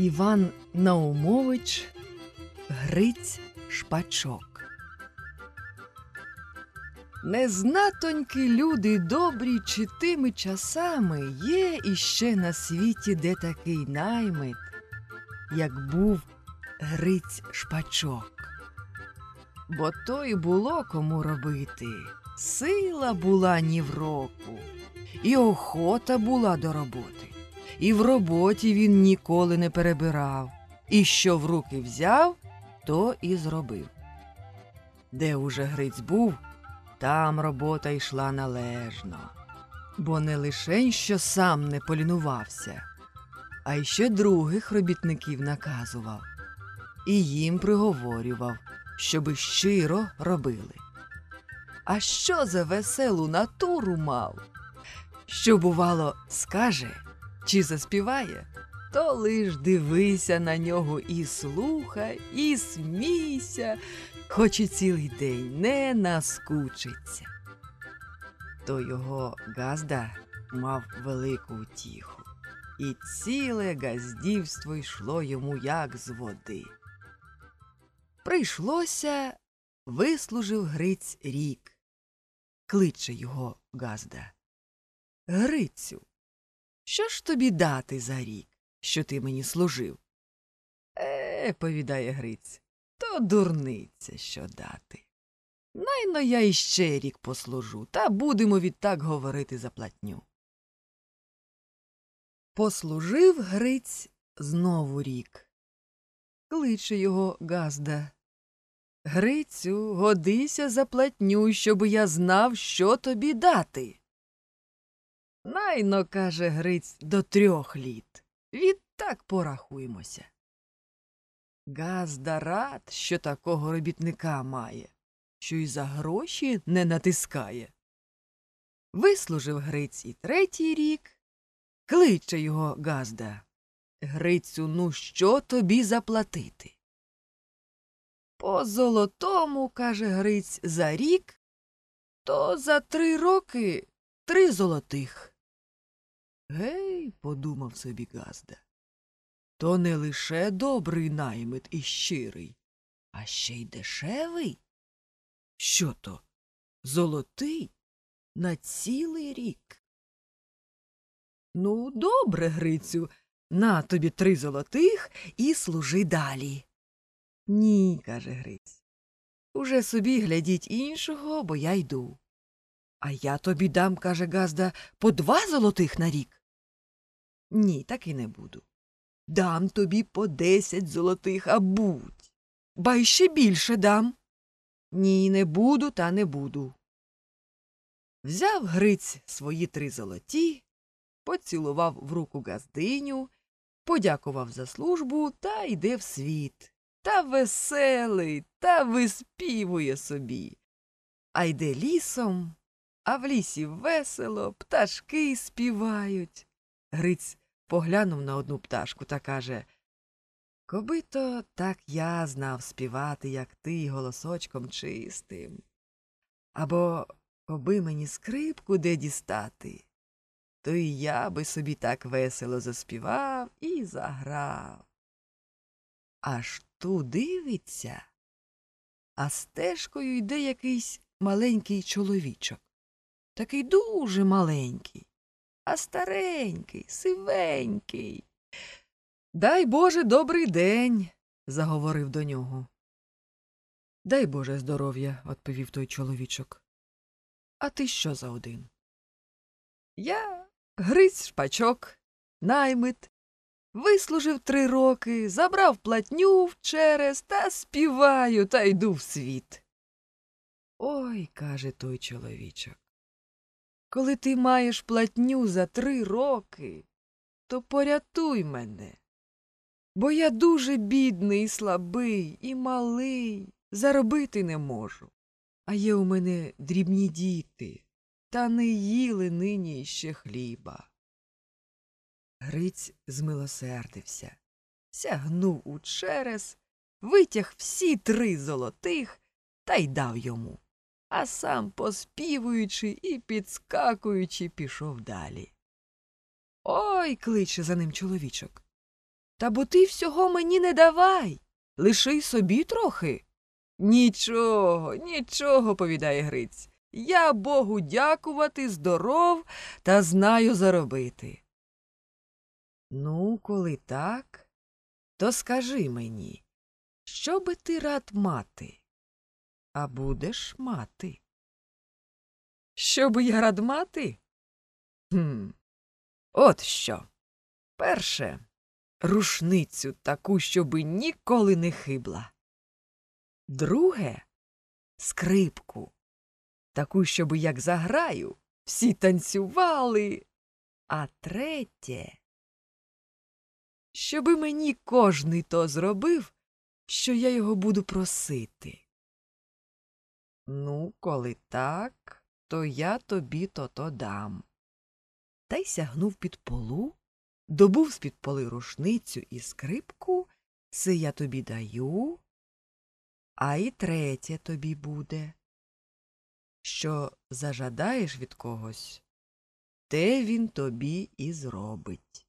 Іван Наумович Гриць Шпачок. Незнатоньки люди добрі, чи тими часами є іще на світі де такий наймит, як був Гриць Шпачок. Бо то й було кому робити, сила була ні в року, і охота була до роботи. І в роботі він ніколи не перебирав, і що в руки взяв, то і зробив. Де уже Гриць був, там робота йшла належно, бо не лише що сам не полінувався, а й ще других робітників наказував, і їм приговорював, щоби щиро робили. А що за веселу натуру мав? Що, бувало, скаже чи заспіває, то лиш дивися на нього і слухай, і смійся, хоч і цілий день не наскучиться. То його газда мав велику утіху, і ціле газдівство йшло йому як з води. Прийшлося, вислужив Гриць рік. Кличе його газда. Грицю, що ж тобі дати за рік, що ти мені служив? Е, повідає Гриць, то дурниця, що дати. Найно я іще рік послужу, та будемо відтак говорити за платню. Послужив Гриць знову рік. Кличе його Газда. Грицю, годися за платню, щоб я знав, що тобі дати. Найно, каже Гриць, до трьох літ. Відтак порахуємося. Газда рад, що такого робітника має, що й за гроші не натискає. Вислужив Гриць і третій рік. Кличе його Газда. Грицю, ну що тобі заплатити? По золотому, каже Гриць, за рік, то за три роки три золотих. Гей, подумав собі Газда. То не лише добрий наймит і щирий, а ще й дешевий. Що то? Золотий на цілий рік. Ну, добре, Грицю, на тобі три золотих і служи далі. Ні, каже Гриць. Уже собі глядіть іншого, бо я йду. А я тобі дам, каже Газда, по два золотих на рік. Ні, так і не буду. Дам тобі по десять золотих, а будь. Ба й ще більше дам. Ні, не буду, та не буду. Взяв Гриць свої три золоті, поцілував в руку газдиню, подякував за службу та йде в світ. Та веселий, та виспівує собі. А йде лісом, а в лісі весело, пташки співають. Гриць поглянув на одну пташку та каже Коби то так я знав співати, як ти, голосочком чистим. Або коби мені скрипку де дістати, то і я би собі так весело заспівав і заграв. Аж ту дивиться, а стежкою йде якийсь маленький чоловічок. Такий дуже маленький, а старенький, сивенький. Дай Боже добрий день, заговорив до нього. Дай Боже здоров'я, відповів той чоловічок. А ти що за один? Я Гриць шпачок, наймит, вислужив три роки, забрав платню в через та співаю та йду в світ. Ой, каже той чоловічок. Коли ти маєш платню за три роки, то порятуй мене. Бо я дуже бідний слабий, і малий, заробити не можу. А є у мене дрібні діти, та не їли нині ще хліба. Гриць змилосердився, сягнув у через, витяг всі три золотих та й дав йому, а сам, поспівуючи і підскакуючи, пішов далі. Ой, кличе за ним чоловічок. Та бо ти всього мені не давай. Лиши собі трохи. Нічого, нічого, повідає Гриць. Я Богу дякувати, здоров та знаю заробити. Ну, коли так, то скажи мені, що би ти рад мати? А будеш мати? Що би я рад мати? Хм. От що. Перше, рушницю таку, щоби ніколи не хибла. Друге скрипку, таку, щоби як заграю, всі танцювали. А третє, щоби мені кожний то зробив, що я його буду просити. Ну, коли так, то я тобі то-то дам. Та й сягнув під полу, добув з-під поли рушницю і скрипку, це я тобі даю, а і третє тобі буде. Що зажадаєш від когось, те він тобі і зробить.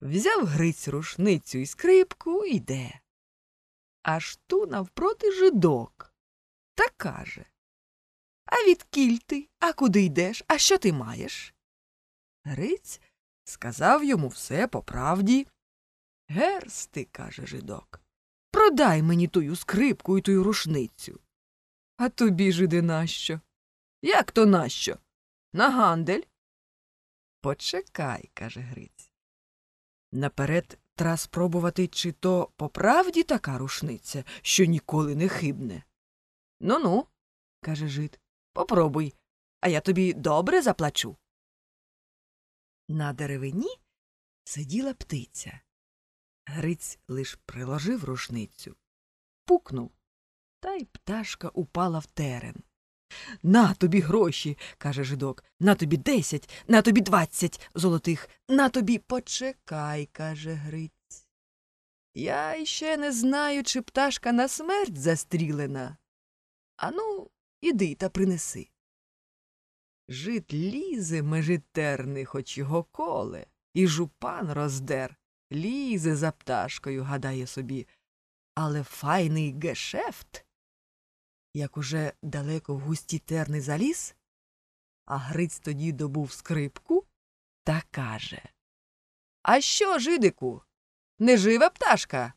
Взяв Гриць рушницю і скрипку йде. Аж ту навпроти жидок. Та каже А відкіль ти? А куди йдеш? А що ти маєш? Гриць сказав йому все по правді. Герсти, каже жидок, продай мені тую скрипку і тую рушницю. А тобі, жиди, нащо? Як то нащо? На гандель? Почекай, каже Гриць. Наперед тра спробувати, чи то по правді така рушниця, що ніколи не хибне. Ну ну, каже жид, попробуй, а я тобі добре заплачу. На деревині сиділа птиця. Гриць лиш приложив рушницю, пукнув, та й пташка упала в терен. На тобі гроші, каже жидок, на тобі десять, на тобі двадцять золотих, на тобі почекай, каже Гриць. Я іще не знаю, чи пташка на смерть застрілена. Ану, іди та принеси. Жит лізе межитерний, хоч його коле, і жупан роздер, лізе за пташкою, гадає собі, але файний гешефт. Як уже далеко в густі терни заліз, а Гриць тоді добув скрипку та каже А що, жидику? Не жива пташка?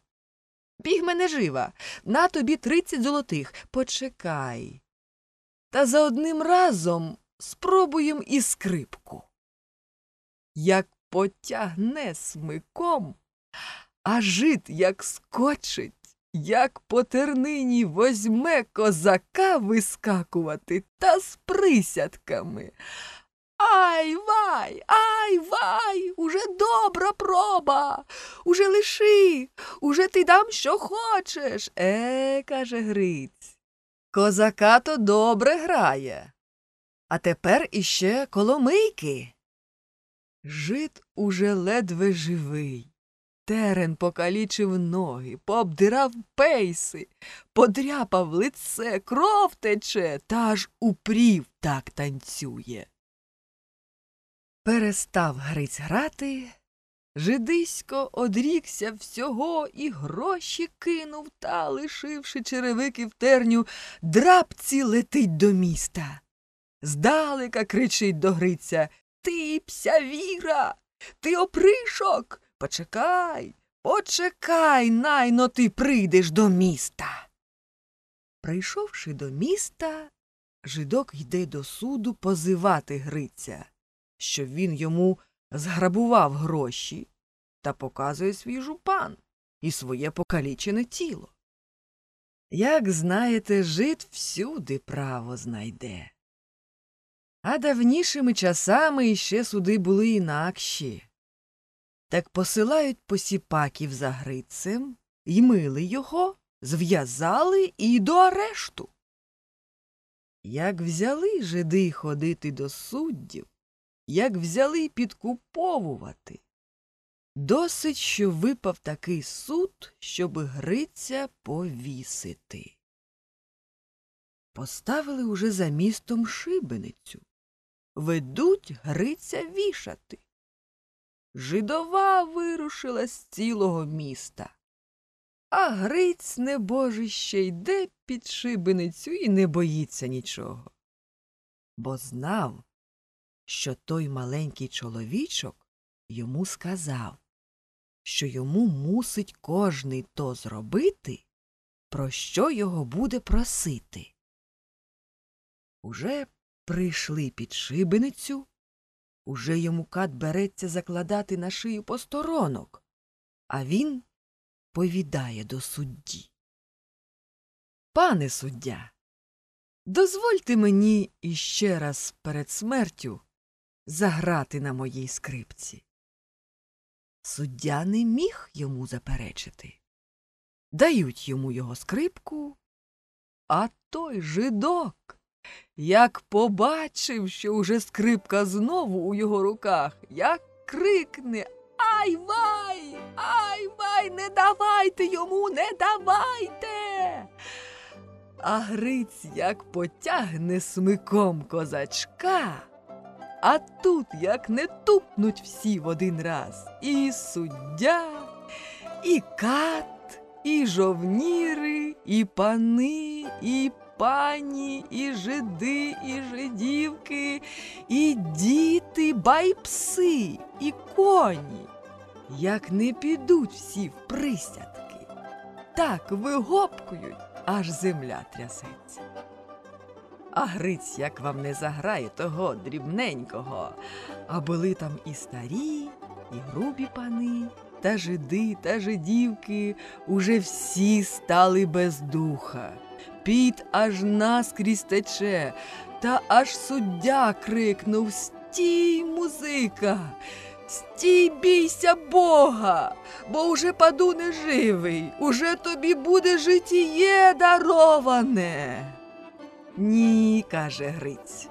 Бігме не жива. На тобі тридцять золотих. Почекай. Та за одним разом спробуєм і скрипку. Як потягне смиком, а жит як скочить, як по тернині возьме козака вискакувати та з присядками. Ай вай, ай вай, уже добра проба, уже лиши, уже ти дам, що хочеш. Е, каже Гриць. Козака то добре грає. А тепер іще коломийки. Жит уже ледве живий. Терен покалічив ноги, пообдирав пейси, подряпав лице, кров тече, та аж упрів так танцює. Перестав Гриць грати, жидисько одрікся всього і гроші кинув та, лишивши черевики в терню, драпці летить до міста. Здалека кричить до Гриця Ти пся віра, ти опришок. Почекай, почекай, найно ти прийдеш до міста. Прийшовши до міста, жидок йде до суду позивати Гриця, що він йому зграбував гроші та показує свій жупан і своє покалічене тіло. Як знаєте, жид всюди право знайде. А давнішими часами іще суди були інакші. Так посилають посіпаків за Грицем, й мили його, зв'язали і до арешту. Як взяли жиди ходити до суддів, як взяли підкуповувати, досить, що випав такий суд, щоб Гриця повісити. Поставили уже за містом шибеницю, ведуть Гриця вішати. жидова вирушила з цілого міста. А Гриць небожище йде під шибеницю і не боїться нічого. Бо знав, що той маленький чоловічок йому сказав, що йому мусить кожний то зробити, про що його буде просити. Уже прийшли під шибеницю, уже йому кат береться закладати на шию посторонок, а він повідає до судді. Пане суддя, дозвольте мені іще раз перед смертю заграти на моїй скрипці. Суддя не міг йому заперечити. Дають йому його скрипку, а той жидок, як побачив, що уже скрипка знову у його руках, як крикне Ай вай! Ай вай! Не давайте йому, не давайте. А Гриць як потягне смиком козачка. А тут як не тупнуть всі в один раз і суддя, і кат, і жовніри, і пани, і пані, і жиди, і жидівки, і діти, байпси, і коні. Як не підуть всі в присядки, так вигопкують, аж земля трясеться. А Гриць як вам не заграє того дрібненького, а були там і старі, і грубі пани, та жиди, та жидівки, уже всі стали без духа. Піт аж наскрізь тече, та аж суддя крикнув Стій, музика! Стій, бійся Бога, бо уже паду неживий, уже тобі буде житіє дароване. Ні, каже Гриць,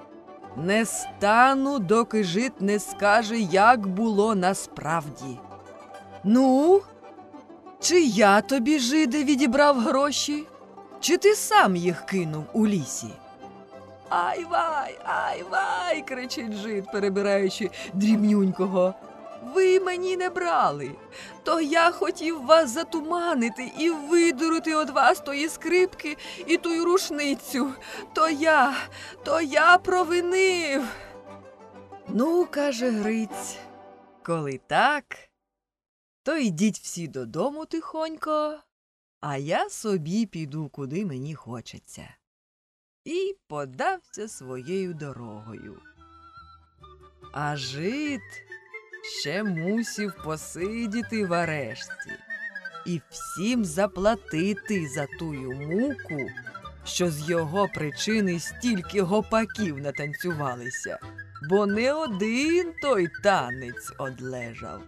не стану, доки жит не скаже, як було насправді. Ну, чи я тобі, жиде, відібрав гроші, чи ти сам їх кинув у лісі? Ай вай, ай вай, кричить жид, перебираючи дрібнюнького. Ви мені не брали, то я хотів вас затуманити і видурити від вас тої скрипки і тую рушницю. То я, то я провинив. Ну, каже Гриць, коли так, то йдіть всі додому тихонько, а я собі піду, куди мені хочеться. І подався своєю дорогою. А жит ще мусів посидіти в арешті і всім заплатити за тую муку, що з його причини стільки гопаків натанцювалися, бо не один той танець одлежав.